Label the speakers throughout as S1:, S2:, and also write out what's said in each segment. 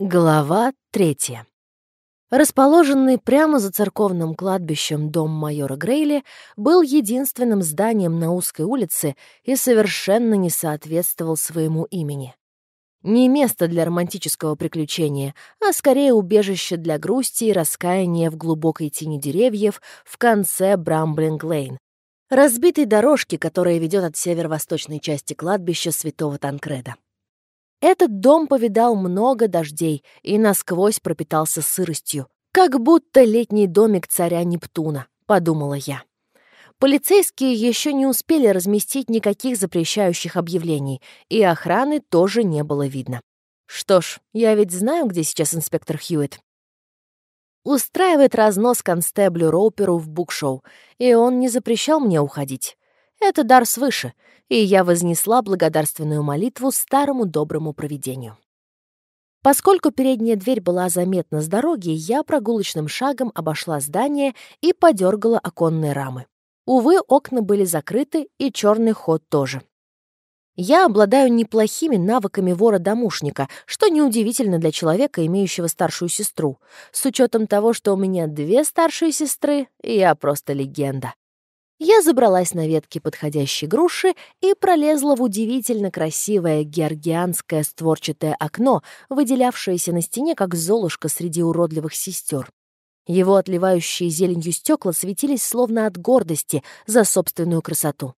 S1: Глава третья. Расположенный прямо за церковным кладбищем дом майора Грейли был единственным зданием на узкой улице и совершенно не соответствовал своему имени. Не место для романтического приключения, а скорее убежище для грусти и раскаяния в глубокой тени деревьев в конце Брамблинг-Лейн, разбитой дорожки, которая ведет от северо-восточной части кладбища Святого Танкреда. Этот дом повидал много дождей и насквозь пропитался сыростью, как будто летний домик царя Нептуна, подумала я. Полицейские еще не успели разместить никаких запрещающих объявлений, и охраны тоже не было видно. Что ж, я ведь знаю, где сейчас инспектор Хьюитт. Устраивает разнос констеблю Роуперу в букшоу, и он не запрещал мне уходить. Это дар свыше, и я вознесла благодарственную молитву старому доброму провидению. Поскольку передняя дверь была заметна с дороги, я прогулочным шагом обошла здание и подергала оконные рамы. Увы, окна были закрыты, и черный ход тоже. Я обладаю неплохими навыками вора-домушника, что неудивительно для человека, имеющего старшую сестру. С учетом того, что у меня две старшие сестры, я просто легенда. Я забралась на ветки подходящей груши и пролезла в удивительно красивое георгианское створчатое окно, выделявшееся на стене, как золушка среди уродливых сестер. Его отливающие зеленью стекла светились словно от гордости за собственную красоту.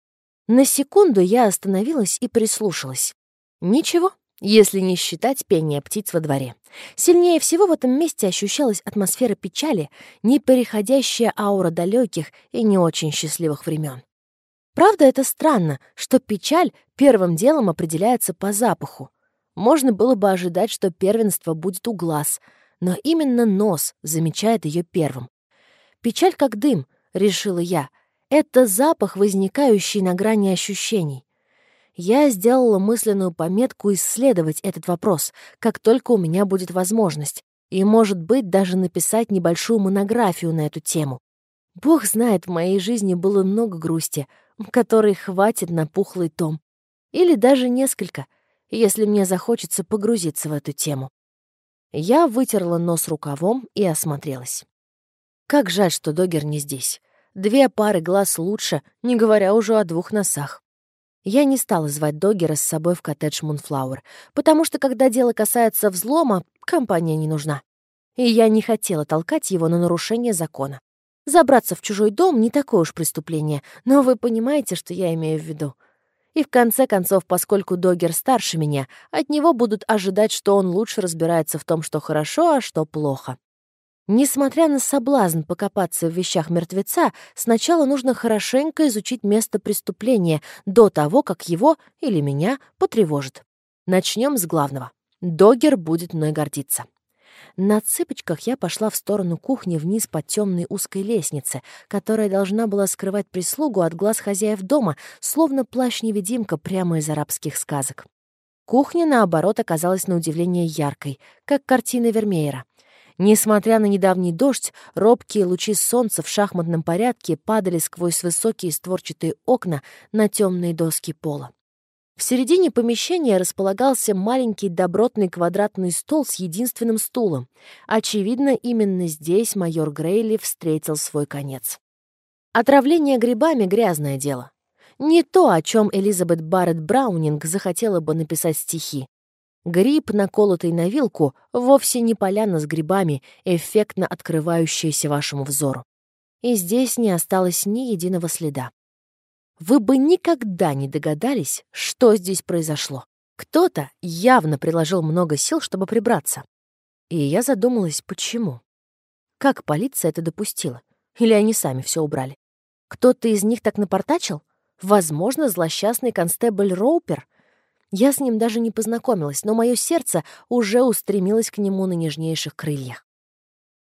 S1: На секунду я остановилась и прислушалась. Ничего, если не считать пения птиц во дворе. Сильнее всего в этом месте ощущалась атмосфера печали, непереходящая аура далеких и не очень счастливых времен. Правда, это странно, что печаль первым делом определяется по запаху. Можно было бы ожидать, что первенство будет у глаз, но именно нос замечает ее первым. «Печаль как дым», — решила я, — это запах, возникающий на грани ощущений. Я сделала мысленную пометку исследовать этот вопрос, как только у меня будет возможность, и, может быть, даже написать небольшую монографию на эту тему. Бог знает, в моей жизни было много грусти, которой хватит на пухлый том. Или даже несколько, если мне захочется погрузиться в эту тему. Я вытерла нос рукавом и осмотрелась. Как жаль, что Догер не здесь. Две пары глаз лучше, не говоря уже о двух носах. Я не стала звать Доггера с собой в коттедж Мунфлауэр, потому что, когда дело касается взлома, компания не нужна. И я не хотела толкать его на нарушение закона. Забраться в чужой дом — не такое уж преступление, но вы понимаете, что я имею в виду. И в конце концов, поскольку Доггер старше меня, от него будут ожидать, что он лучше разбирается в том, что хорошо, а что плохо. Несмотря на соблазн покопаться в вещах мертвеца, сначала нужно хорошенько изучить место преступления до того, как его или меня потревожит. Начнем с главного. Догер будет мной гордиться. На цыпочках я пошла в сторону кухни вниз по темной узкой лестнице, которая должна была скрывать прислугу от глаз хозяев дома, словно плащ-невидимка прямо из арабских сказок. Кухня, наоборот, оказалась на удивление яркой, как картина Вермеера. Несмотря на недавний дождь, робкие лучи солнца в шахматном порядке падали сквозь высокие створчатые окна на темные доски пола. В середине помещения располагался маленький добротный квадратный стол с единственным стулом. Очевидно, именно здесь майор Грейли встретил свой конец. Отравление грибами — грязное дело. Не то, о чем Элизабет Барретт Браунинг захотела бы написать стихи. Гриб, наколотый на вилку, вовсе не поляна с грибами, эффектно открывающаяся вашему взору. И здесь не осталось ни единого следа. Вы бы никогда не догадались, что здесь произошло. Кто-то явно приложил много сил, чтобы прибраться. И я задумалась, почему. Как полиция это допустила? Или они сами все убрали? Кто-то из них так напортачил? Возможно, злосчастный констебль Роупер — я с ним даже не познакомилась, но мое сердце уже устремилось к нему на нежнейших крыльях.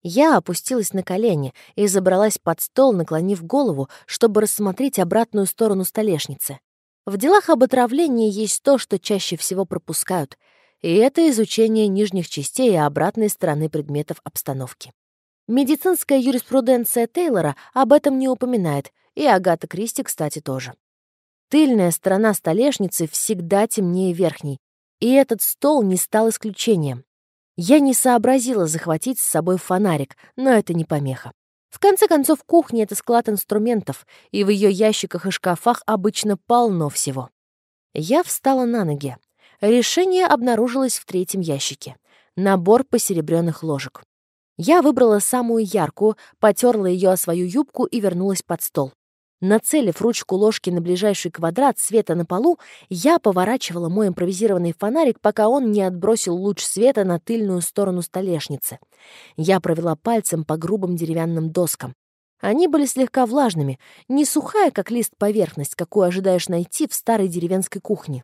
S1: Я опустилась на колени и забралась под стол, наклонив голову, чтобы рассмотреть обратную сторону столешницы. В делах об отравлении есть то, что чаще всего пропускают, и это изучение нижних частей и обратной стороны предметов обстановки. Медицинская юриспруденция Тейлора об этом не упоминает, и Агата Кристи, кстати, тоже. Тыльная сторона столешницы всегда темнее верхней, и этот стол не стал исключением. Я не сообразила захватить с собой фонарик, но это не помеха. В конце концов, кухня — это склад инструментов, и в ее ящиках и шкафах обычно полно всего. Я встала на ноги. Решение обнаружилось в третьем ящике. Набор посеребренных ложек. Я выбрала самую яркую, потерла ее о свою юбку и вернулась под стол. Нацелив ручку ложки на ближайший квадрат света на полу, я поворачивала мой импровизированный фонарик, пока он не отбросил луч света на тыльную сторону столешницы. Я провела пальцем по грубым деревянным доскам. Они были слегка влажными, не сухая, как лист поверхность, какую ожидаешь найти в старой деревенской кухне.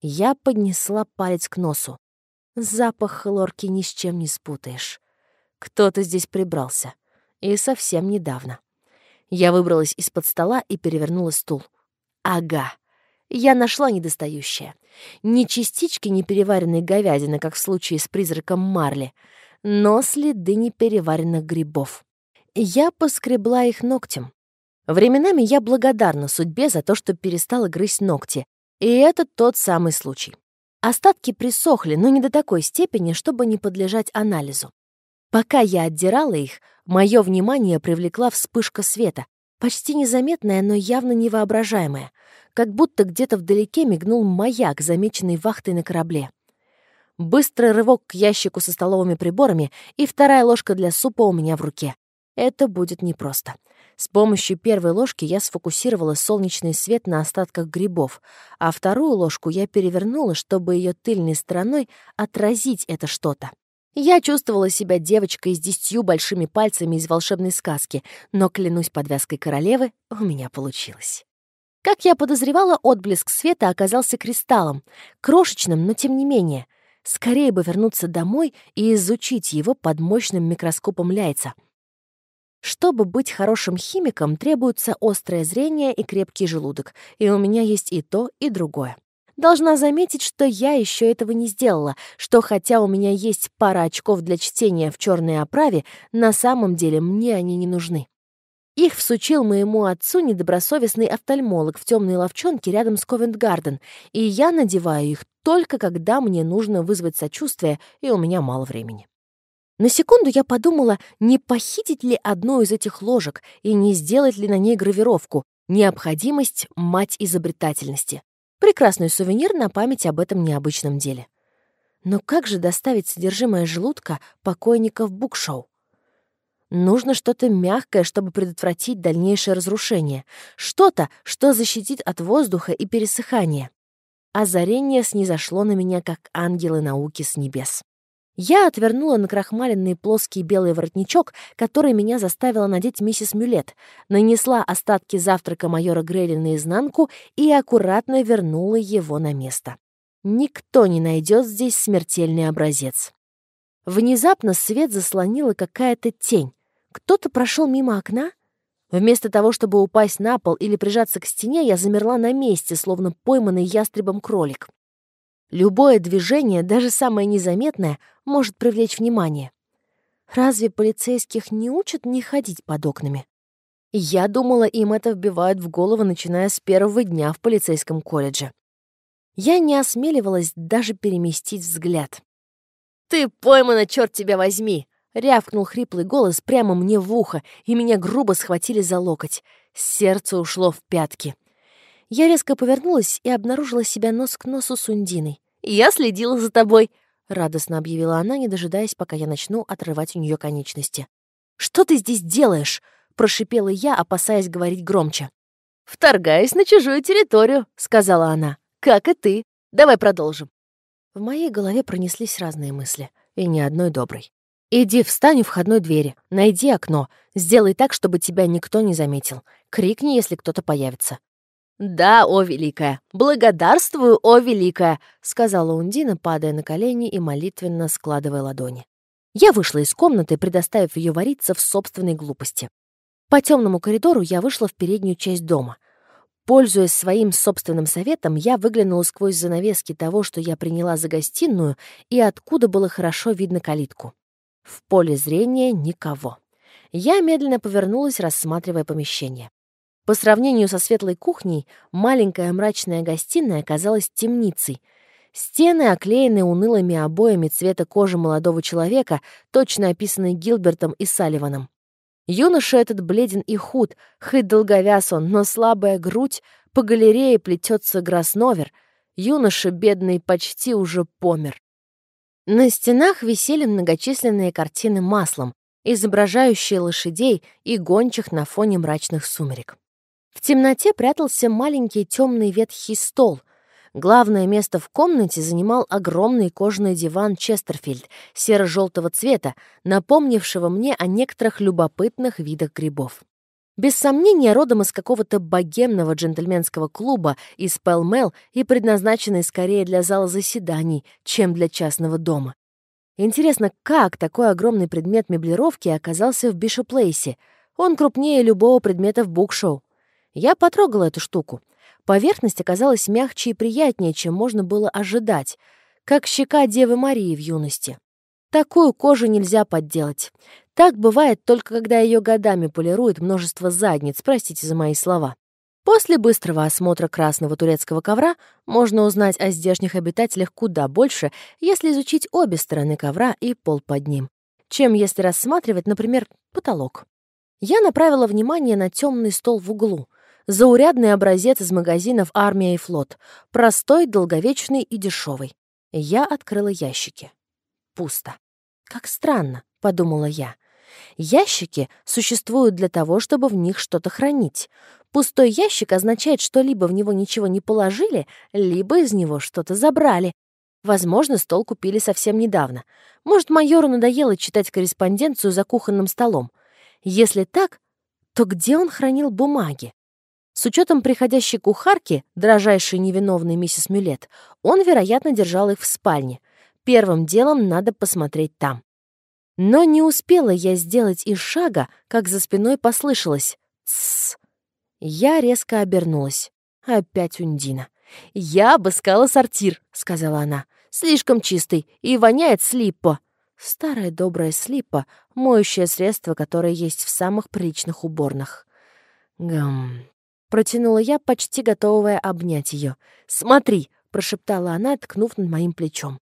S1: Я поднесла палец к носу. Запах хлорки ни с чем не спутаешь. Кто-то здесь прибрался. И совсем недавно. Я выбралась из-под стола и перевернула стул. Ага. Я нашла недостающее. Ни частички непереваренной говядины, как в случае с призраком Марли, но следы непереваренных грибов. Я поскребла их ногтем. Временами я благодарна судьбе за то, что перестала грызть ногти. И это тот самый случай. Остатки присохли, но не до такой степени, чтобы не подлежать анализу. Пока я отдирала их, мое внимание привлекла вспышка света, почти незаметная, но явно невоображаемая, как будто где-то вдалеке мигнул маяк, замеченный вахтой на корабле. Быстрый рывок к ящику со столовыми приборами и вторая ложка для супа у меня в руке. Это будет непросто. С помощью первой ложки я сфокусировала солнечный свет на остатках грибов, а вторую ложку я перевернула, чтобы ее тыльной стороной отразить это что-то. Я чувствовала себя девочкой с десятью большими пальцами из волшебной сказки, но, клянусь подвязкой королевы, у меня получилось. Как я подозревала, отблеск света оказался кристаллом, крошечным, но тем не менее. Скорее бы вернуться домой и изучить его под мощным микроскопом Ляйца. Чтобы быть хорошим химиком, требуется острое зрение и крепкий желудок, и у меня есть и то, и другое. Должна заметить, что я еще этого не сделала, что хотя у меня есть пара очков для чтения в черной оправе, на самом деле мне они не нужны. Их всучил моему отцу недобросовестный офтальмолог в темной ловчонке рядом с Ковент-Гарден, и я надеваю их только когда мне нужно вызвать сочувствие, и у меня мало времени. На секунду я подумала, не похитить ли одну из этих ложек и не сделать ли на ней гравировку «Необходимость — мать изобретательности». Прекрасный сувенир на память об этом необычном деле. Но как же доставить содержимое желудка покойника в букшоу? Нужно что-то мягкое, чтобы предотвратить дальнейшее разрушение. Что-то, что защитит от воздуха и пересыхания. Озарение снизошло на меня, как ангелы науки с небес. Я отвернула на крахмаленный плоский белый воротничок, который меня заставила надеть миссис Мюлет, нанесла остатки завтрака майора Грейли наизнанку и аккуратно вернула его на место. Никто не найдет здесь смертельный образец. Внезапно свет заслонила какая-то тень. Кто-то прошел мимо окна? Вместо того, чтобы упасть на пол или прижаться к стене, я замерла на месте, словно пойманный ястребом кролик. Любое движение, даже самое незаметное, может привлечь внимание. Разве полицейских не учат не ходить под окнами? Я думала, им это вбивают в голову, начиная с первого дня в полицейском колледже. Я не осмеливалась даже переместить взгляд. «Ты поймана, черт тебя возьми!» — рявкнул хриплый голос прямо мне в ухо, и меня грубо схватили за локоть. Сердце ушло в пятки. Я резко повернулась и обнаружила себя нос к носу с Ундиной. «Я следила за тобой», — радостно объявила она, не дожидаясь, пока я начну отрывать у нее конечности. «Что ты здесь делаешь?» — прошипела я, опасаясь говорить громче. «Вторгаюсь на чужую территорию», — сказала она. «Как и ты. Давай продолжим». В моей голове пронеслись разные мысли, и ни одной доброй. «Иди, встань у входной двери, найди окно, сделай так, чтобы тебя никто не заметил. Крикни, если кто-то появится. «Да, о великая! Благодарствую, о великая!» — сказала Ундина, падая на колени и молитвенно складывая ладони. Я вышла из комнаты, предоставив ее вариться в собственной глупости. По темному коридору я вышла в переднюю часть дома. Пользуясь своим собственным советом, я выглянула сквозь занавески того, что я приняла за гостиную, и откуда было хорошо видно калитку. В поле зрения никого. Я медленно повернулась, рассматривая помещение. По сравнению со светлой кухней, маленькая мрачная гостиная оказалась темницей. Стены, оклеенные унылыми обоями цвета кожи молодого человека, точно описанные Гилбертом и Салливаном. Юноша этот бледен и худ, хоть долговяз он, но слабая грудь, по галерее плетется грасновер. Юноша, бедный, почти уже помер. На стенах висели многочисленные картины маслом, изображающие лошадей и гончих на фоне мрачных сумерек. В темноте прятался маленький темный ветхий стол. Главное место в комнате занимал огромный кожаный диван Честерфильд серо-желтого цвета, напомнившего мне о некоторых любопытных видах грибов. Без сомнения, родом из какого-то богемного джентльменского клуба из Пэлмэл и предназначенный скорее для зала заседаний, чем для частного дома. Интересно, как такой огромный предмет меблировки оказался в Бишоплейсе? Он крупнее любого предмета в букшоу. Я потрогала эту штуку. Поверхность оказалась мягче и приятнее, чем можно было ожидать, как щека Девы Марии в юности. Такую кожу нельзя подделать. Так бывает только когда ее годами полирует множество задниц, простите за мои слова. После быстрого осмотра красного турецкого ковра можно узнать о здешних обитателях куда больше, если изучить обе стороны ковра и пол под ним, чем если рассматривать, например, потолок. Я направила внимание на темный стол в углу. Заурядный образец из магазинов «Армия и флот». Простой, долговечный и дешевый. Я открыла ящики. Пусто. Как странно, подумала я. Ящики существуют для того, чтобы в них что-то хранить. Пустой ящик означает, что либо в него ничего не положили, либо из него что-то забрали. Возможно, стол купили совсем недавно. Может, майору надоело читать корреспонденцию за кухонным столом. Если так, то где он хранил бумаги? С учетом приходящей кухарки, дрожайшей невиновной миссис Мюлет, он, вероятно, держал их в спальне. Первым делом надо посмотреть там. Но не успела я сделать и шага, как за спиной послышалось «Тссс». Я резко обернулась. Опять Ундина. «Я обыскала сортир», — сказала она. «Слишком чистый и воняет слиппо». Старая добрая слиппа, моющее средство, которое есть в самых приличных уборных. Гам. Протянула я, почти готовая обнять ее. «Смотри!» — прошептала она, ткнув над моим плечом.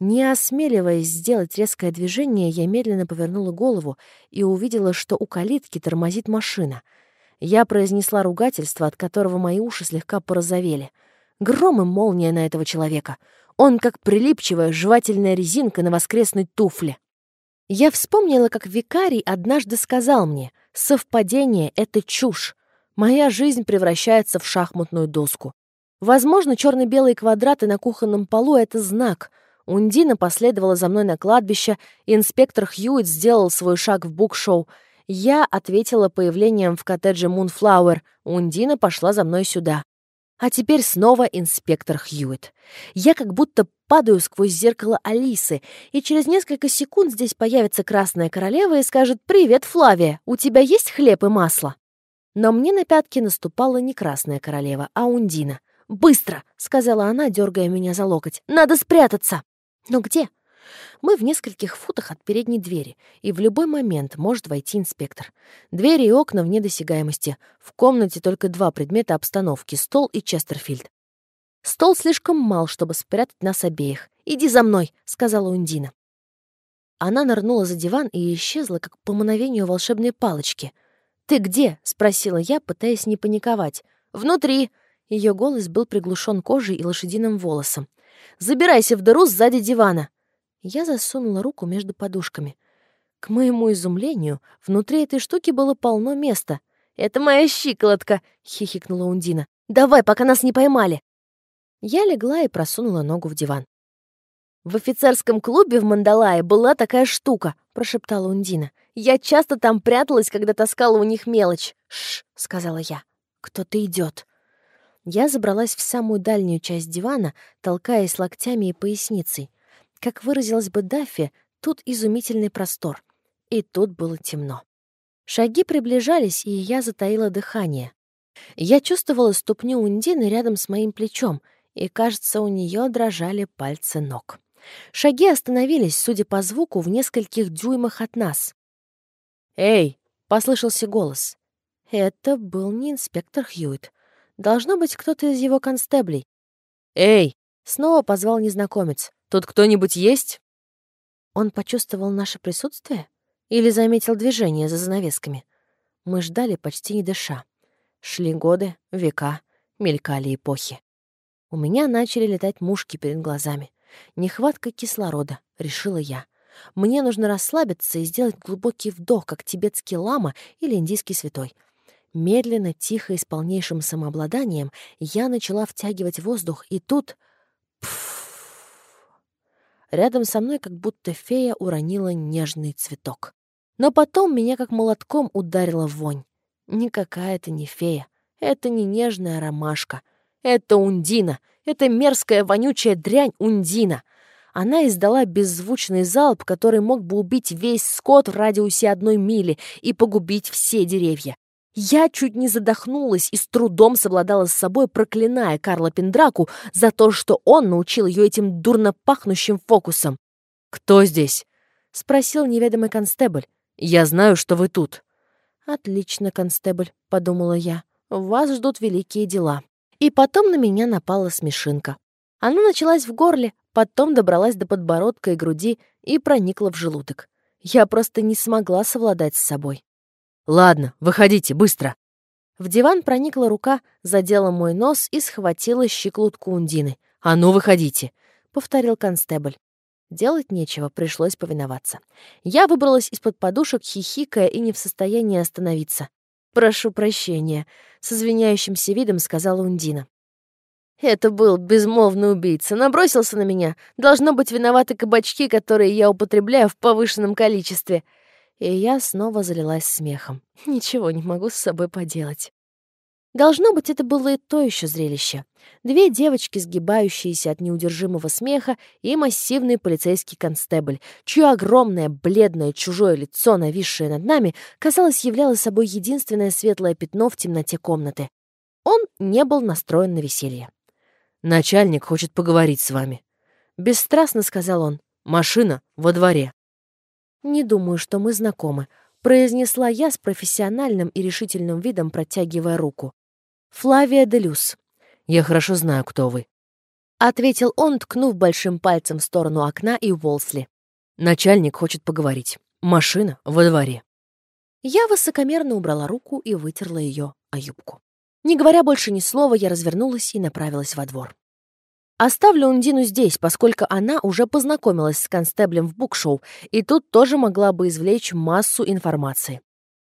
S1: Не осмеливаясь сделать резкое движение, я медленно повернула голову и увидела, что у калитки тормозит машина. Я произнесла ругательство, от которого мои уши слегка порозовели. Гром и молния на этого человека. Он как прилипчивая жевательная резинка на воскресной туфле. Я вспомнила, как викарий однажды сказал мне, «Совпадение — это чушь. Моя жизнь превращается в шахматную доску. Возможно, черно белые квадраты на кухонном полу — это знак — Ундина последовала за мной на кладбище, инспектор Хьюитт сделал свой шаг в букшоу. Я ответила появлением в коттедже Мунфлауэр. Ундина пошла за мной сюда. А теперь снова инспектор Хьюитт. Я как будто падаю сквозь зеркало Алисы, и через несколько секунд здесь появится Красная Королева и скажет «Привет, Флавия, у тебя есть хлеб и масло?» Но мне на пятки наступала не Красная Королева, а Ундина. «Быстро!» — сказала она, дергая меня за локоть. «Надо спрятаться!» Но где? Мы в нескольких футах от передней двери, и в любой момент может войти инспектор. Двери и окна вне досягаемости. В комнате только два предмета обстановки — стол и Честерфильд. Стол слишком мал, чтобы спрятать нас обеих. «Иди за мной», — сказала Ундина. Она нырнула за диван и исчезла, как по мановению волшебной палочки. «Ты где?» — спросила я, пытаясь не паниковать. «Внутри!» Ее голос был приглушен кожей и лошадиным волосом. Забирайся в дыру сзади дивана!» Я засунула руку между подушками. К моему изумлению, внутри этой штуки было полно места. «Это моя щиколотка!» — хихикнула Ундина. «Давай, пока нас не поймали!» Я легла и просунула ногу в диван. «В офицерском клубе в Мандалае была такая штука», — прошептала Ундина. «Я часто там пряталась, когда таскала у них мелочь». «Шш», — сказала я. «Кто-то идет. Я забралась в самую дальнюю часть дивана, толкаясь локтями и поясницей. Как выразилась бы Даффи, тут изумительный простор. И тут было темно. Шаги приближались, и я затаила дыхание. Я чувствовала ступню Ундины рядом с моим плечом, и, кажется, у нее дрожали пальцы ног. Шаги остановились, судя по звуку, в нескольких дюймах от нас. «Эй!» — послышался голос. Это был не инспектор Хьюитт. Должно быть кто-то из его констеблей. «Эй!» — Снова позвал незнакомец. «Тут кто-нибудь есть?» Он почувствовал наше присутствие? Или заметил движение за занавесками? Мы ждали, почти не дыша. Шли годы, века, мелькали эпохи. У меня начали летать мушки перед глазами. Нехватка кислорода, решила я. Мне нужно расслабиться и сделать глубокий вдох, как тибетский лама или индийский святой. Медленно, тихо и с полнейшим самообладанием я начала втягивать воздух, и тут... Пфф. Рядом со мной как будто фея уронила нежный цветок. Но потом меня как молотком ударила вонь. Никакая это не фея. Это не нежная ромашка. Это Ундина. Это мерзкая вонючая дрянь Ундина. Она издала беззвучный залп, который мог бы убить весь скот в радиусе одной мили и погубить все деревья. Я чуть не задохнулась и с трудом совладала с собой, проклиная Карла Пендраку за то, что он научил ее этим дурно пахнущим фокусом. «Кто здесь?» — спросил неведомый констебль. «Я знаю, что вы тут». «Отлично, констебль», — подумала я. «Вас ждут великие дела». И потом на меня напала смешинка. Она началась в горле, потом добралась до подбородка и груди и проникла в желудок. Я просто не смогла совладать с собой. «Ладно, выходите, быстро!» В диван проникла рука, задела мой нос и схватила щеклутку Ундины. «А ну, выходите!» — повторил констебль. Делать нечего, пришлось повиноваться. Я выбралась из-под подушек, хихикая и не в состоянии остановиться. «Прошу прощения», — с извиняющимся видом сказала Ундина. «Это был безмолвный убийца. Набросился на меня. Должно быть виноваты кабачки, которые я употребляю в повышенном количестве». И я снова залилась смехом. Ничего не могу с собой поделать. Должно быть, это было и то еще зрелище. Две девочки, сгибающиеся от неудержимого смеха, и массивный полицейский констебль, чье огромное, бледное, чужое лицо, нависшее над нами, казалось, являло собой единственное светлое пятно в темноте комнаты. Он не был настроен на веселье. «Начальник хочет поговорить с вами», — бесстрастно сказал он. «Машина во дворе». «Не думаю, что мы знакомы», — произнесла я с профессиональным и решительным видом, протягивая руку. «Флавия Делюс». «Я хорошо знаю, кто вы», — ответил он, ткнув большим пальцем в сторону окна и Уолсли. «Начальник хочет поговорить. Машина во дворе». Я высокомерно убрала руку и вытерла ее о юбку. Не говоря больше ни слова, я развернулась и направилась во двор. Оставлю Ундину здесь, поскольку она уже познакомилась с констеблем в букшоу, и тут тоже могла бы извлечь массу информации.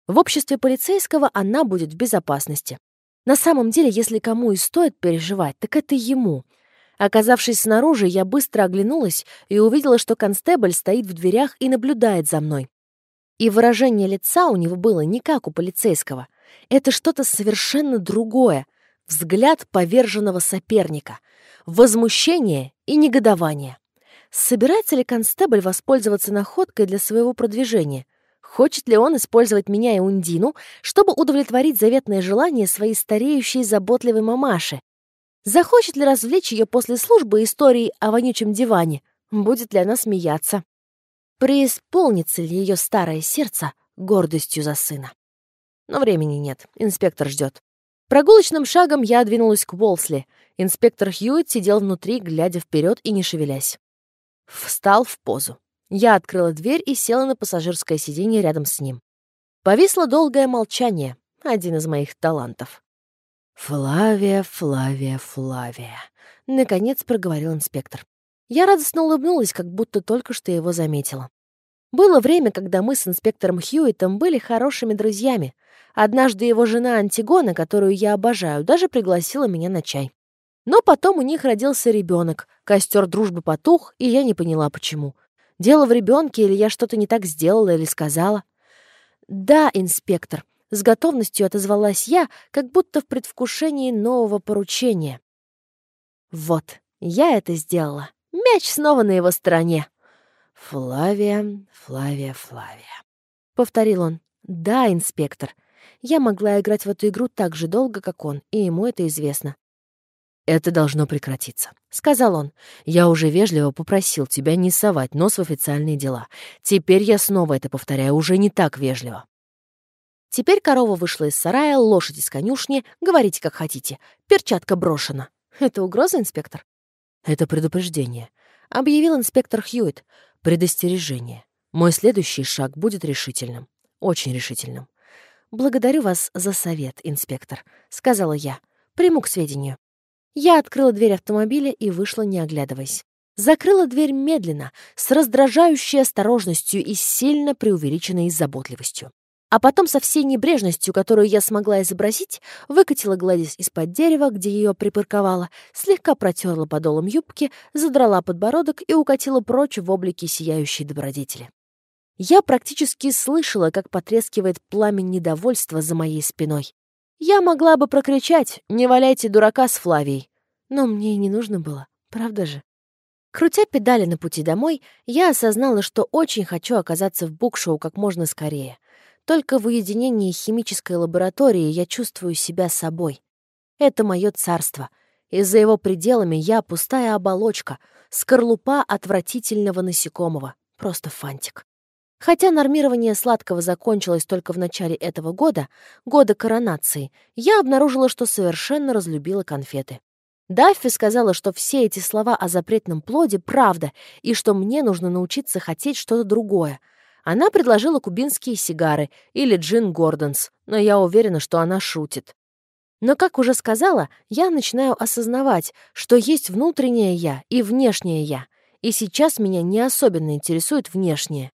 S1: В обществе полицейского она будет в безопасности. На самом деле, если кому и стоит переживать, так это ему. Оказавшись снаружи, я быстро оглянулась и увидела, что констебль стоит в дверях и наблюдает за мной. И выражение лица у него было не как у полицейского. Это что-то совершенно другое. Взгляд поверженного соперника. Возмущение и негодование. Собирается ли констебль воспользоваться находкой для своего продвижения? Хочет ли он использовать меня и Ундину, чтобы удовлетворить заветное желание своей стареющей заботливой мамаши? Захочет ли развлечь ее после службы историей о вонючем диване? Будет ли она смеяться? Преисполнится ли ее старое сердце гордостью за сына? Но времени нет, инспектор ждет. Прогулочным шагом я двинулась к Уолсли. Инспектор Хьюитт сидел внутри, глядя вперед и не шевелясь. Встал в позу. Я открыла дверь и села на пассажирское сиденье рядом с ним. Повисло долгое молчание, один из моих талантов. «Флавия, Флавия, Флавия», — наконец проговорил инспектор. Я радостно улыбнулась, как будто только что его заметила. Было время, когда мы с инспектором Хьюитом были хорошими друзьями. Однажды его жена Антигона, которую я обожаю, даже пригласила меня на чай. Но потом у них родился ребенок, костер дружбы потух, и я не поняла, почему. Дело в ребенке или я что-то не так сделала или сказала? Да, инспектор, с готовностью отозвалась я, как будто в предвкушении нового поручения. Вот, я это сделала. Мяч снова на его стороне. «Флавия, Флавия, Флавия», — повторил он. «Да, инспектор. Я могла играть в эту игру так же долго, как он, и ему это известно. «Это должно прекратиться», — сказал он. «Я уже вежливо попросил тебя не совать нос в официальные дела. Теперь я снова это повторяю, уже не так вежливо». Теперь корова вышла из сарая, лошадь из конюшни. Говорите, как хотите. Перчатка брошена. Это угроза, инспектор? «Это предупреждение», — объявил инспектор Хьюитт. «Предостережение. Мой следующий шаг будет решительным. Очень решительным». «Благодарю вас за совет, инспектор», — сказала я. «Приму к сведению». Я открыла дверь автомобиля и вышла, не оглядываясь. Закрыла дверь медленно, с раздражающей осторожностью и сильно преувеличенной заботливостью. А потом со всей небрежностью, которую я смогла изобразить, выкатила Гладис из-под дерева, где ее припарковала, слегка протерла подолом юбки, задрала подбородок и укатила прочь в облике сияющей добродетели. Я практически слышала, как потрескивает пламя недовольства за моей спиной. Я могла бы прокричать «Не валяйте дурака с Флавией!» Но мне и не нужно было, правда же? Крутя педали на пути домой, я осознала, что очень хочу оказаться в букшоу как можно скорее. Только в уединении химической лаборатории я чувствую себя собой. Это мое царство, и за его пределами я пустая оболочка, скорлупа отвратительного насекомого, просто фантик. Хотя нормирование сладкого закончилось только в начале этого года, года коронации, я обнаружила, что совершенно разлюбила конфеты. Даффи сказала, что все эти слова о запретном плоде — правда, и что мне нужно научиться хотеть что-то другое. Она предложила кубинские сигары или джин Гордонс, но я уверена, что она шутит. Но, как уже сказала, я начинаю осознавать, что есть внутреннее «я» и внешнее «я», и сейчас меня не особенно интересует внешнее.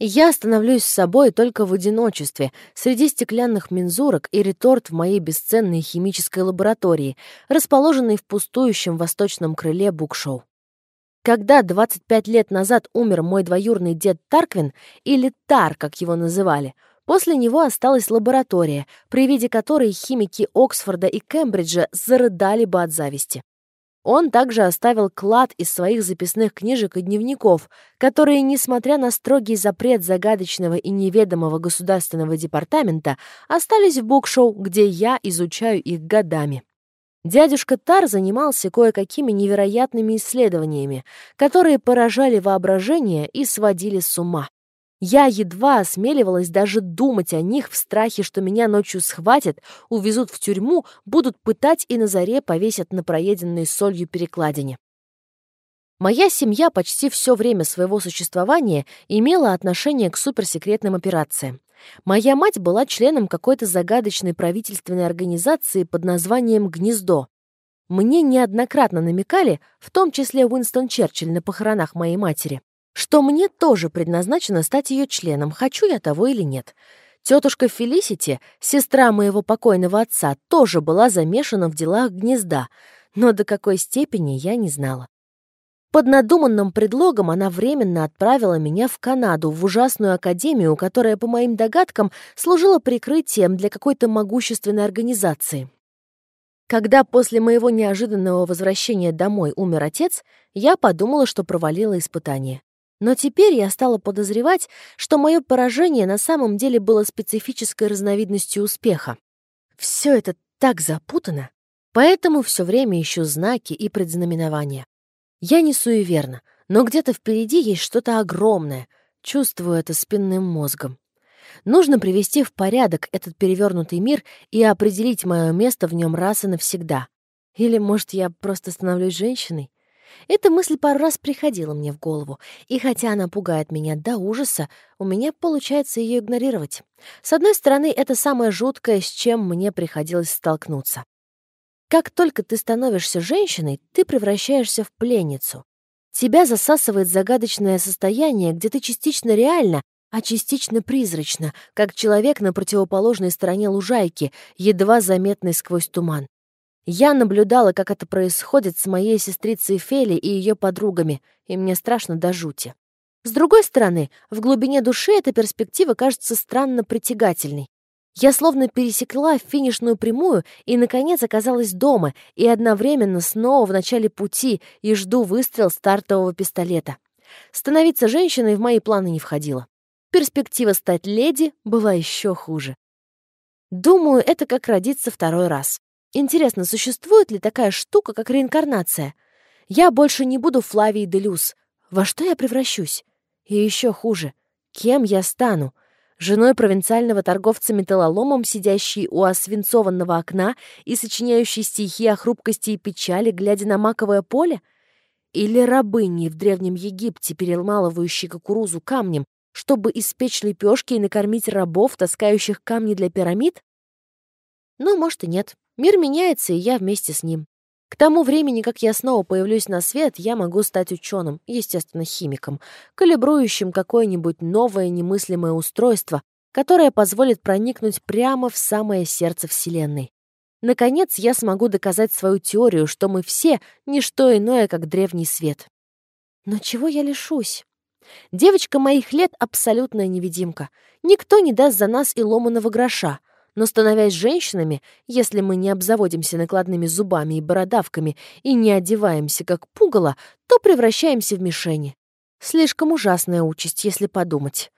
S1: Я становлюсь собой только в одиночестве, среди стеклянных мензурок и реторт в моей бесценной химической лаборатории, расположенной в пустующем восточном крыле букшоу. Когда 25 лет назад умер мой двоюрный дед Тарквин, или Тар, как его называли, после него осталась лаборатория, при виде которой химики Оксфорда и Кембриджа зарыдали бы от зависти. Он также оставил клад из своих записных книжек и дневников, которые, несмотря на строгий запрет загадочного и неведомого государственного департамента, остались в букшоу, где я изучаю их годами. Дядюшка Тар занимался кое-какими невероятными исследованиями, которые поражали воображение и сводили с ума. Я едва осмеливалась даже думать о них в страхе, что меня ночью схватят, увезут в тюрьму, будут пытать и на заре повесят на проеденной солью перекладине. Моя семья почти все время своего существования имела отношение к суперсекретным операциям. Моя мать была членом какой-то загадочной правительственной организации под названием «Гнездо». Мне неоднократно намекали, в том числе Уинстон Черчилль на похоронах моей матери, что мне тоже предназначено стать ее членом, хочу я того или нет. Тетушка Фелисити, сестра моего покойного отца, тоже была замешана в делах гнезда, но до какой степени я не знала. Под надуманным предлогом она временно отправила меня в Канаду, в ужасную академию, которая, по моим догадкам, служила прикрытием для какой-то могущественной организации. Когда после моего неожиданного возвращения домой умер отец, я подумала, что провалила испытание. Но теперь я стала подозревать, что мое поражение на самом деле было специфической разновидностью успеха. Все это так запутано, поэтому все время ищу знаки и предзнаменования. Я не суеверна, но где-то впереди есть что-то огромное, чувствую это спинным мозгом. Нужно привести в порядок этот перевернутый мир и определить мое место в нем раз и навсегда. Или, может, я просто становлюсь женщиной? Эта мысль пару раз приходила мне в голову, и хотя она пугает меня до ужаса, у меня получается ее игнорировать. С одной стороны, это самое жуткое, с чем мне приходилось столкнуться. Как только ты становишься женщиной, ты превращаешься в пленницу. Тебя засасывает загадочное состояние, где ты частично реально, а частично призрачно, как человек на противоположной стороне лужайки, едва заметный сквозь туман. Я наблюдала, как это происходит с моей сестрицей Фели и ее подругами, и мне страшно до жути. С другой стороны, в глубине души эта перспектива кажется странно притягательной. Я словно пересекла финишную прямую и, наконец, оказалась дома и одновременно снова в начале пути и жду выстрел стартового пистолета. Становиться женщиной в мои планы не входило. Перспектива стать леди была еще хуже. Думаю, это как родиться второй раз. Интересно, существует ли такая штука, как реинкарнация? Я больше не буду Флавией Делюс. Во что я превращусь? И еще хуже. Кем я стану? Женой провинциального торговца металлоломом, сидящей у освинцованного окна и сочиняющей стихи о хрупкости и печали, глядя на маковое поле? Или рабыни в Древнем Египте, перемалывающие кукурузу камнем, чтобы испечь лепешки и накормить рабов, таскающих камни для пирамид? Ну, может и нет. Мир меняется, и я вместе с ним. К тому времени, как я снова появлюсь на свет, я могу стать ученым, естественно, химиком, калибрующим какое-нибудь новое немыслимое устройство, которое позволит проникнуть прямо в самое сердце Вселенной. Наконец, я смогу доказать свою теорию, что мы все — не что иное, как древний свет. Но чего я лишусь? Девочка моих лет — абсолютная невидимка. Никто не даст за нас и ломаного гроша. Но становясь женщинами, если мы не обзаводимся накладными зубами и бородавками и не одеваемся как пугало, то превращаемся в мишени. Слишком ужасная участь, если подумать.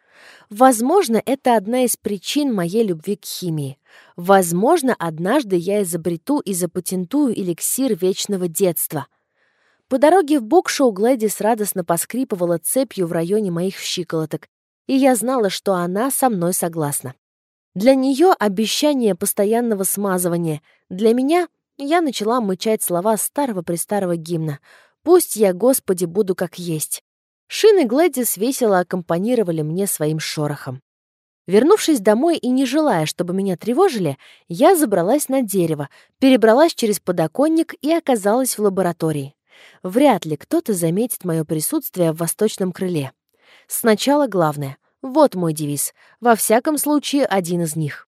S1: Возможно, это одна из причин моей любви к химии. Возможно, однажды я изобрету и запатентую эликсир вечного детства. По дороге в букшоу Глэдис радостно поскрипывала цепью в районе моих щиколоток, и я знала, что она со мной согласна. Для нее обещание постоянного смазывания. Для меня я начала мычать слова старого-престарого гимна. «Пусть я, Господи, буду как есть». Шины Глэдис весело аккомпанировали мне своим шорохом. Вернувшись домой и не желая, чтобы меня тревожили, я забралась на дерево, перебралась через подоконник и оказалась в лаборатории. Вряд ли кто-то заметит мое присутствие в восточном крыле. Сначала главное — вот мой девиз. Во всяком случае, один из них.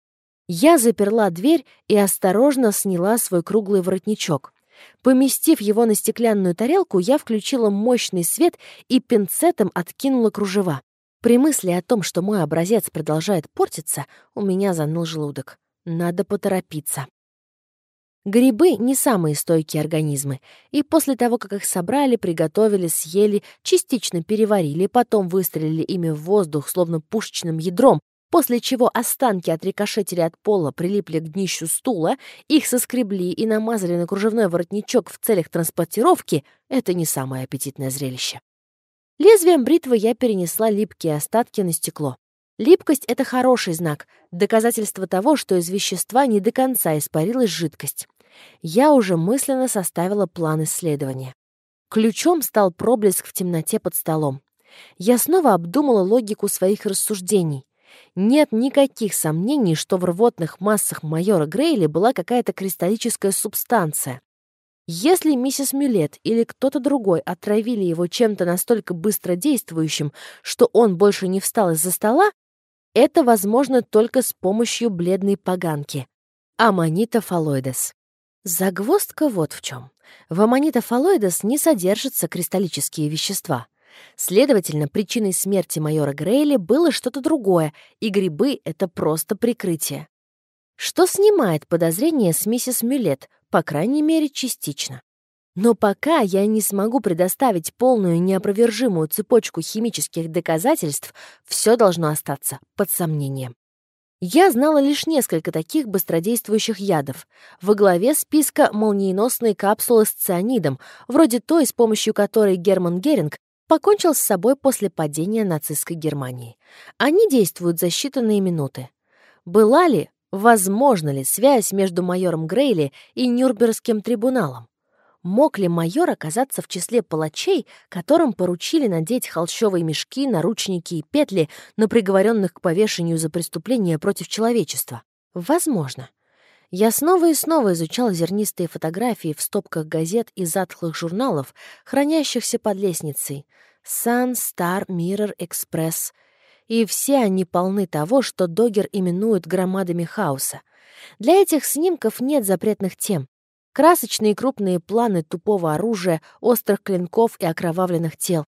S1: Я заперла дверь и осторожно сняла свой круглый воротничок. Поместив его на стеклянную тарелку, я включила мощный свет и пинцетом откинула кружева. При мысли о том, что мой образец продолжает портиться, у меня заныл желудок. Надо поторопиться. Грибы — не самые стойкие организмы, и после того, как их собрали, приготовили, съели, частично переварили, потом выстрелили ими в воздух, словно пушечным ядром, после чего останки отрикошетили от пола, прилипли к днищу стула, их соскребли и намазали на кружевной воротничок в целях транспортировки, это не самое аппетитное зрелище. Лезвием бритвы я перенесла липкие остатки на стекло. Липкость — это хороший знак, доказательство того, что из вещества не до конца испарилась жидкость. Я уже мысленно составила план исследования. Ключом стал проблеск в темноте под столом. Я снова обдумала логику своих рассуждений. Нет никаких сомнений, что в рвотных массах майора Грейли была какая-то кристаллическая субстанция. Если миссис Мюлет или кто-то другой отравили его чем-то настолько быстродействующим, что он больше не встал из-за стола, это возможно только с помощью бледной поганки — аммонита фалоидес. Загвоздка вот в чем. В аммонита фалоидес не содержатся кристаллические вещества. Следовательно, причиной смерти майора Грейли было что-то другое, и грибы — это просто прикрытие. Что снимает подозрение с миссис Мюлет, по крайней мере, частично. Но пока я не смогу предоставить полную неопровержимую цепочку химических доказательств, все должно остаться под сомнением. Я знала лишь несколько таких быстродействующих ядов. Во главе списка молниеносные капсулы с цианидом, вроде той, с помощью которой Герман Геринг покончил с собой после падения нацистской Германии. Они действуют за считанные минуты. Была ли, возможно ли связь между майором Грейли и Нюрнбергским трибуналом? Мог ли майор оказаться в числе палачей, которым поручили надеть холщовые мешки, наручники и петли на приговоренных к повешению за преступление против человечества? Возможно. Я снова и снова изучал зернистые фотографии в стопках газет и затхлых журналов, хранящихся под лестницей. Sun, Star, Mirror, Express. И все они полны того, что Догер именует громадами хаоса. Для этих снимков нет запретных тем. Красочные крупные планы тупого оружия, острых клинков и окровавленных тел.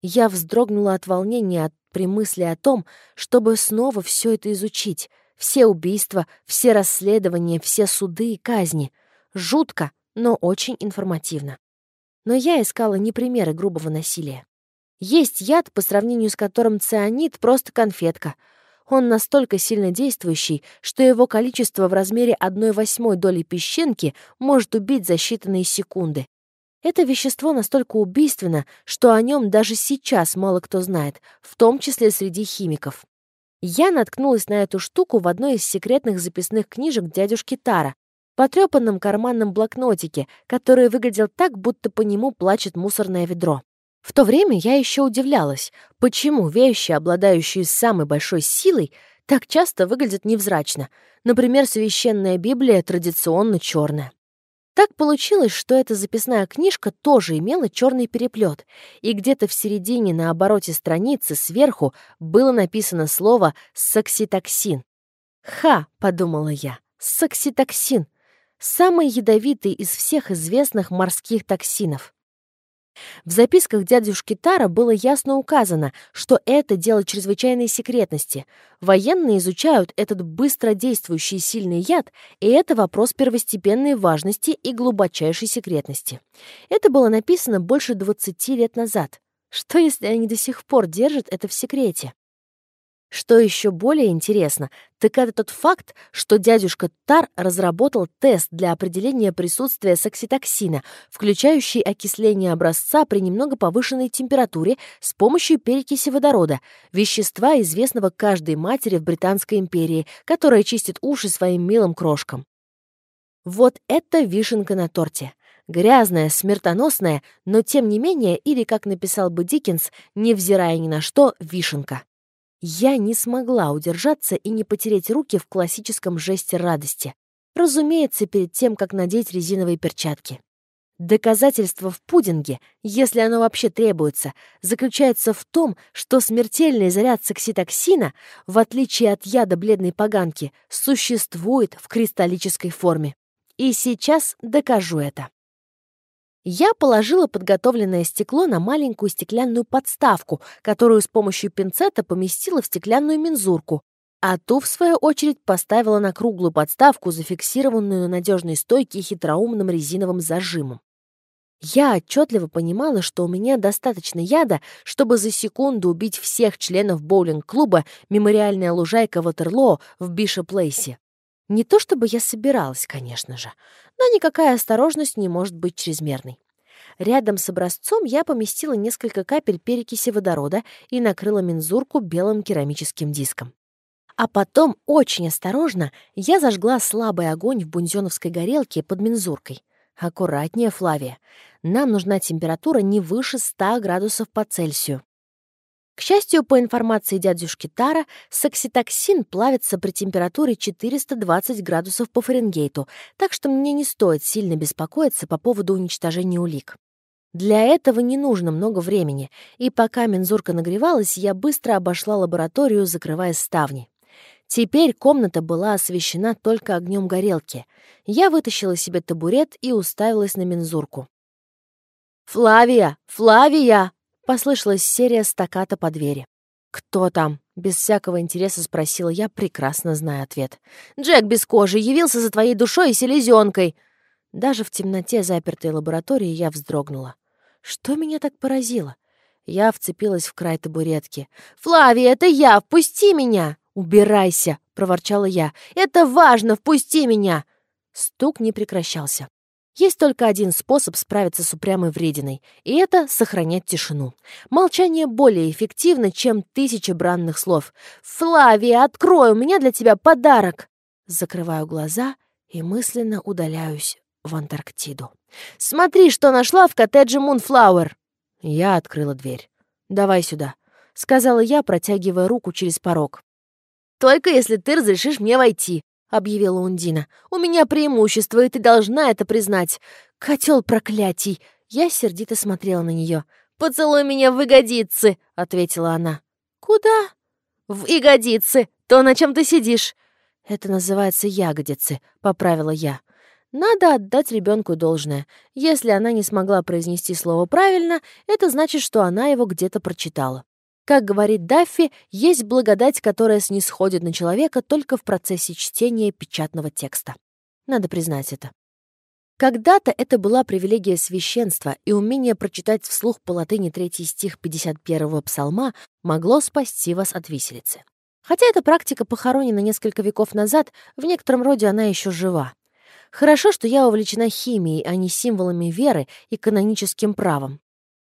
S1: Я вздрогнула от волнения при мысли о том, чтобы снова все это изучить. Все убийства, все расследования, все суды и казни. Жутко, но очень информативно. Но я искала не примеры грубого насилия. Есть яд, по сравнению с которым цианид — просто конфетка — он настолько сильно действующий, что его количество в размере 1 восьмой доли песчинки может убить за считанные секунды. Это вещество настолько убийственно, что о нем даже сейчас мало кто знает, в том числе среди химиков. Я наткнулась на эту штуку в одной из секретных записных книжек дядюшки Тара. потрепанном карманном блокнотике, который выглядел так, будто по нему плачет мусорное ведро. В то время я еще удивлялась, почему вещи, обладающие самой большой силой, так часто выглядят невзрачно. Например, священная Библия традиционно черная. Так получилось, что эта записная книжка тоже имела черный переплет, и где-то в середине на обороте страницы сверху было написано слово «сакситоксин». «Ха!» — подумала я. «Сакситоксин! Самый ядовитый из всех известных морских токсинов. В записках дядюшки Тара было ясно указано, что это дело чрезвычайной секретности. Военные изучают этот быстро действующий сильный яд, и это вопрос первостепенной важности и глубочайшей секретности. Это было написано больше 20 лет назад. Что, если они до сих пор держат это в секрете? Что еще более интересно, так это тот факт, что дядюшка Тар разработал тест для определения присутствия сакситоксина, включающий окисление образца при немного повышенной температуре с помощью перекиси водорода, вещества, известного каждой матери в Британской империи, которая чистит уши своим милым крошкам. Вот это вишенка на торте. Грязная, смертоносная, но тем не менее, или, как написал бы Диккенс, невзирая ни на что, вишенка. Я не смогла удержаться и не потереть руки в классическом жесте радости. Разумеется, перед тем, как надеть резиновые перчатки. Доказательство в пудинге, если оно вообще требуется, заключается в том, что смертельный заряд сакситоксина, в отличие от яда бледной поганки, существует в кристаллической форме. И сейчас докажу это. Я положила подготовленное стекло на маленькую стеклянную подставку, которую с помощью пинцета поместила в стеклянную мензурку, а ту, в свою очередь, поставила на круглую подставку, зафиксированную на надежной стойке хитроумным резиновым зажимом. Я отчетливо понимала, что у меня достаточно яда, чтобы за секунду убить всех членов боулинг-клуба «Мемориальная лужайка Ватерлоо» в Бишоп-Лейсе. Не то чтобы я собиралась, конечно же, но никакая осторожность не может быть чрезмерной. Рядом с образцом я поместила несколько капель перекиси водорода и накрыла мензурку белым керамическим диском. А потом, очень осторожно, я зажгла слабый огонь в бунзеновской горелке под мензуркой. Аккуратнее, Флавия. Нам нужна температура не выше 100 градусов по Цельсию. К счастью, по информации дядюшки Тара, сакситоксин плавится при температуре 420 градусов по Фаренгейту, так что мне не стоит сильно беспокоиться по поводу уничтожения улик. Для этого не нужно много времени, и пока мензурка нагревалась, я быстро обошла лабораторию, закрывая ставни. Теперь комната была освещена только огнем горелки. Я вытащила себе табурет и уставилась на мензурку. «Флавия! Флавия!» Послышалась серия стаката по двери. «Кто там?» — без всякого интереса спросила я, прекрасно зная ответ. «Джек без кожи явился за твоей душой и селезенкой!» Даже в темноте запертой лаборатории я вздрогнула. Что меня так поразило? Я вцепилась в край табуретки. «Флавия, это я! Впусти меня!» «Убирайся!» — проворчала я. «Это важно! Впусти меня!» Стук не прекращался. Есть только один способ справиться с упрямой врединой, и это — сохранять тишину. Молчание более эффективно, чем тысячи бранных слов. «Флавия, открой, у меня для тебя подарок!» Закрываю глаза и мысленно удаляюсь в Антарктиду. «Смотри, что нашла в коттедже Мунфлауэр!» Я открыла дверь. «Давай сюда», — сказала я, протягивая руку через порог. «Только если ты разрешишь мне войти», объявила Ундина. «У меня преимущество, и ты должна это признать. Котел проклятий!» Я сердито смотрела на нее. «Поцелуй меня в ягодицы!» — ответила она. «Куда?» «В ягодицы! То, на чем ты сидишь!» «Это называется ягодицы», — поправила я. Надо отдать ребенку должное. Если она не смогла произнести слово правильно, это значит, что она его где-то прочитала. Как говорит Даффи, есть благодать, которая снисходит на человека только в процессе чтения печатного текста. Надо признать это. Когда-то это была привилегия священства, и умение прочитать вслух по латыни третий стих 51-го псалма могло спасти вас от виселицы. Хотя эта практика похоронена несколько веков назад, в некотором роде она еще жива. Хорошо, что я увлечена химией, а не символами веры и каноническим правом.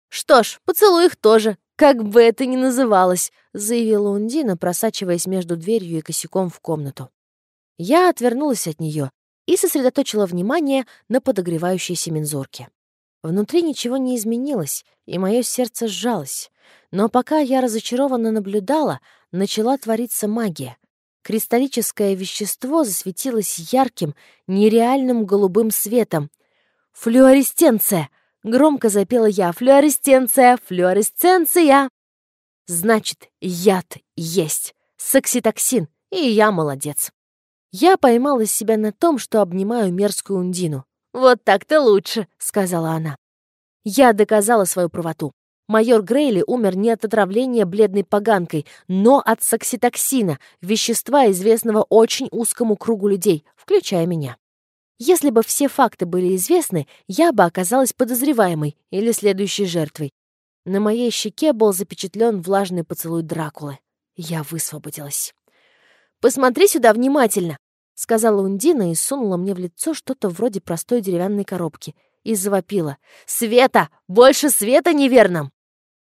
S1: Что ж, поцелуй их тоже, «Как бы это ни называлось», — заявила Ундина, просачиваясь между дверью и косяком в комнату. Я отвернулась от нее и сосредоточила внимание на подогревающейся мензурке. Внутри ничего не изменилось, и мое сердце сжалось. Но пока я разочарованно наблюдала, начала твориться магия. Кристаллическое вещество засветилось ярким, нереальным голубым светом. «Флюоресценция!» — громко запела я. «Флюоресценция! Флюоресценция!» Значит, яд есть. Сакситоксин. И я молодец. Я поймала себя на том, что обнимаю мерзкую Ундину. «Вот так-то лучше», — сказала она. Я доказала свою правоту. Майор Грейли умер не от отравления бледной поганкой, но от сакситоксина, вещества, известного очень узкому кругу людей, включая меня. Если бы все факты были известны, я бы оказалась подозреваемой или следующей жертвой. На моей щеке был запечатлен влажный поцелуй Дракулы. Я высвободилась. «Посмотри сюда внимательно!» — сказала Ундина и сунула мне в лицо что-то вроде простой деревянной коробки и завопила. «Света! Больше света неверным!»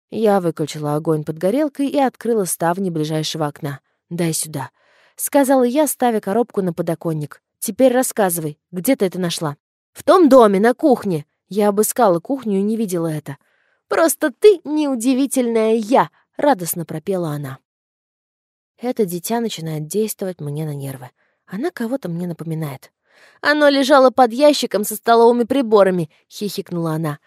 S1: Я выключила огонь под горелкой и открыла ставни ближайшего окна. «Дай сюда», — сказала я, ставя коробку на подоконник. «Теперь рассказывай, где ты это нашла?» «В том доме, на кухне». Я обыскала кухню и не видела это. «Просто ты неудивительная я», — радостно пропела она. Это дитя начинает действовать мне на нервы. Она кого-то мне напоминает. «Оно лежало под ящиком со столовыми приборами», — хихикнула она.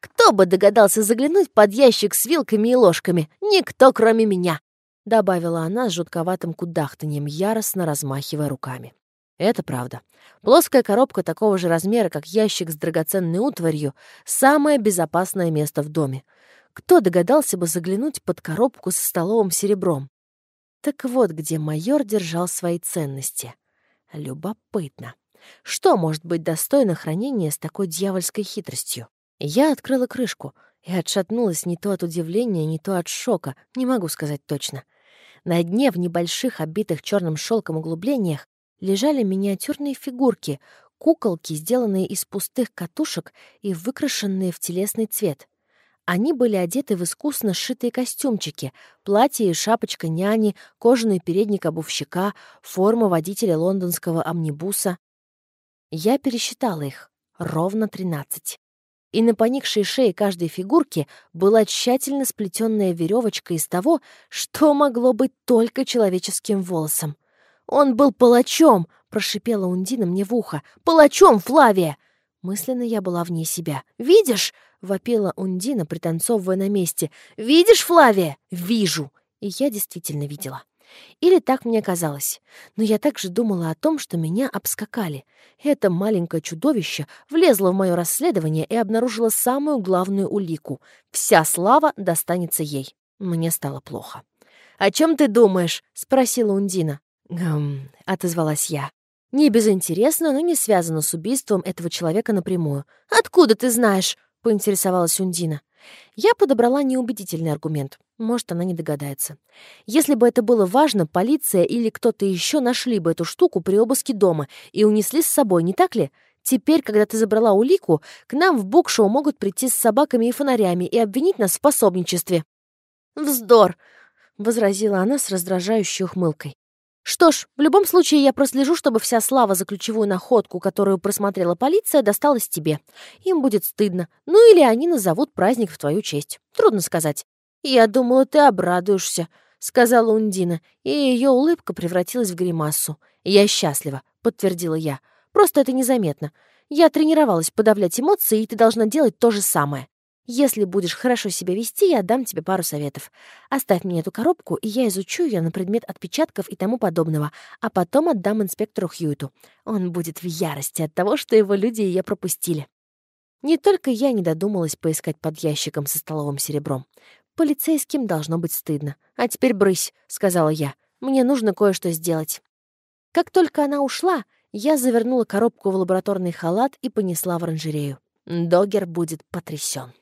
S1: Кто бы догадался заглянуть под ящик с вилками и ложками? Никто, кроме меня!» — добавила она с жутковатым кудахтанием, яростно размахивая руками. Это правда. Плоская коробка такого же размера, как ящик с драгоценной утварью, самое безопасное место в доме. Кто догадался бы заглянуть под коробку со столовым серебром? Так вот, где майор держал свои ценности. Любопытно. Что может быть достойно хранения с такой дьявольской хитростью? Я открыла крышку и отшатнулась не то от удивления, не то от шока, не могу сказать точно. На дне в небольших, обитых черным шелком углублениях лежали миниатюрные фигурки, куколки, сделанные из пустых катушек и выкрашенные в телесный цвет. Они были одеты в искусно сшитые костюмчики, платье и шапочка няни, кожаный передник обувщика, форма водителя лондонского амнибуса. Я пересчитала их. Ровно тринадцать и на поникшей шее каждой фигурки была тщательно сплетенная веревочка из того, что могло быть только человеческим волосом. «Он был палачом!» — прошипела Ундина мне в ухо. «Палачом, Флавия!» Мысленно я была вне себя. «Видишь?» — вопила Ундина, пританцовывая на месте. «Видишь, Флавия?» «Вижу!» И я действительно видела. Или так мне казалось. Но я также думала о том, что меня обскакали. Это маленькое чудовище влезло в мое расследование и обнаружило самую главную улику. Вся слава достанется ей. Мне стало плохо. «О чем ты думаешь?» — спросила Ундина. «Гм...» — отозвалась я. «Не безинтересно, но не связано с убийством этого человека напрямую. Откуда ты знаешь?» — поинтересовалась Ундина. Я подобрала неубедительный аргумент. Может, она не догадается. Если бы это было важно, полиция или кто-то еще нашли бы эту штуку при обыске дома и унесли с собой, не так ли? Теперь, когда ты забрала улику, к нам в букшоу могут прийти с собаками и фонарями и обвинить нас в пособничестве. «Вздор!» — возразила она с раздражающей ухмылкой. Что ж, в любом случае я прослежу, чтобы вся слава за ключевую находку, которую просмотрела полиция, досталась тебе. Им будет стыдно. Ну или они назовут праздник в твою честь. Трудно сказать. Я думала, ты обрадуешься, сказала Ундина, и ее улыбка превратилась в гримасу. Я счастлива, подтвердила я. Просто это незаметно. Я тренировалась подавлять эмоции, и ты должна делать то же самое. Если будешь хорошо себя вести, я дам тебе пару советов. Оставь мне эту коробку, и я изучу ее на предмет отпечатков и тому подобного, а потом отдам инспектору Хьюиту. Он будет в ярости от того, что его люди ее пропустили. Не только я не додумалась поискать под ящиком со столовым серебром. Полицейским должно быть стыдно. «А теперь брысь», — сказала я. «Мне нужно кое-что сделать». Как только она ушла, я завернула коробку в лабораторный халат и понесла в оранжерею. Догер будет потрясен.